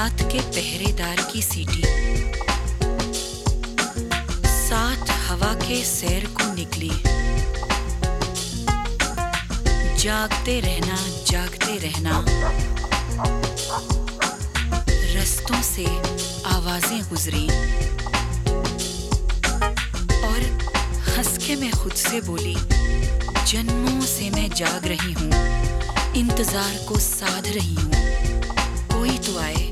रात के पहरेदार की सीटी। साथ हवा के सैर को निकली। जागते रहना जागते रहना। रस्तों से आवाज़ें गुजरी। और हंस के मैं खुद से बोली, जन्मों से मैं जाग रही हूँ। इंतज़ार को साध रही हूँ। कोई तो आए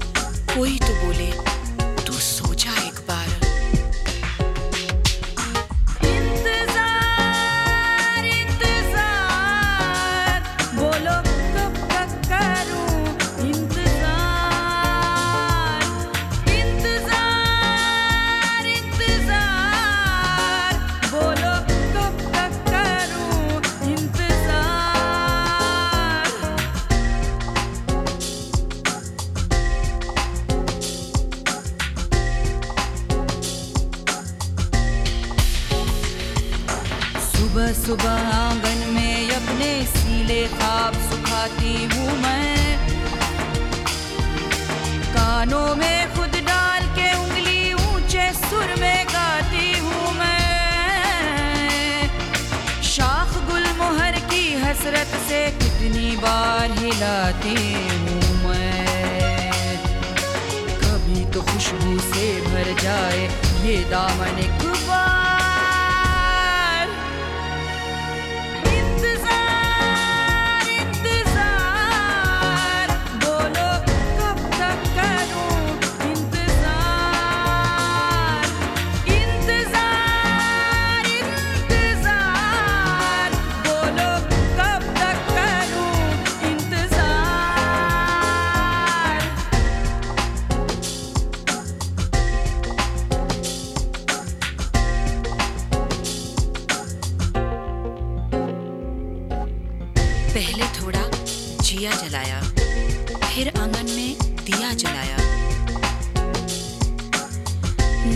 सुबह आँगन में अपने सीले ख्वाब सुखाती हूँ मैं। कानों में खुद डाल के उंगली ऊँचे सुर में गाती हूँ मैं। शाख गुल मोहर की हसरत से कितनी बार हिलाती हूँ मैं। कभी तो खुशबू से भर जाए ये दामन जिया जलाया, फिर आँगन में दिया जलाया।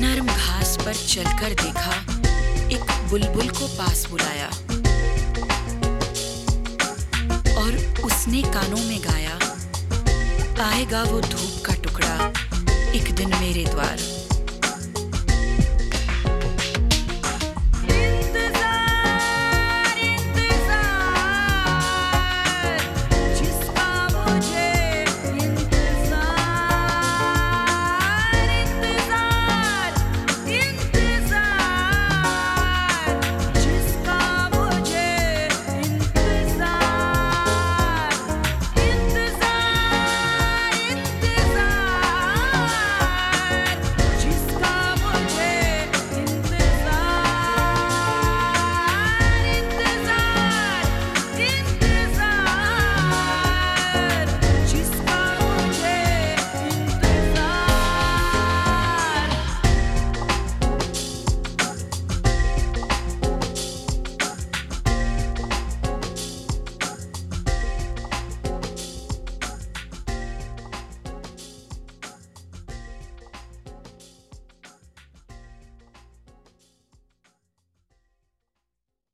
नर्म घास पर चलकर देखा, एक बुलबुल को पास बुलाया। और उसने कानों में गाया, आएगा वो धूप का टुकड़ा, एक दिन मेरे द्वार।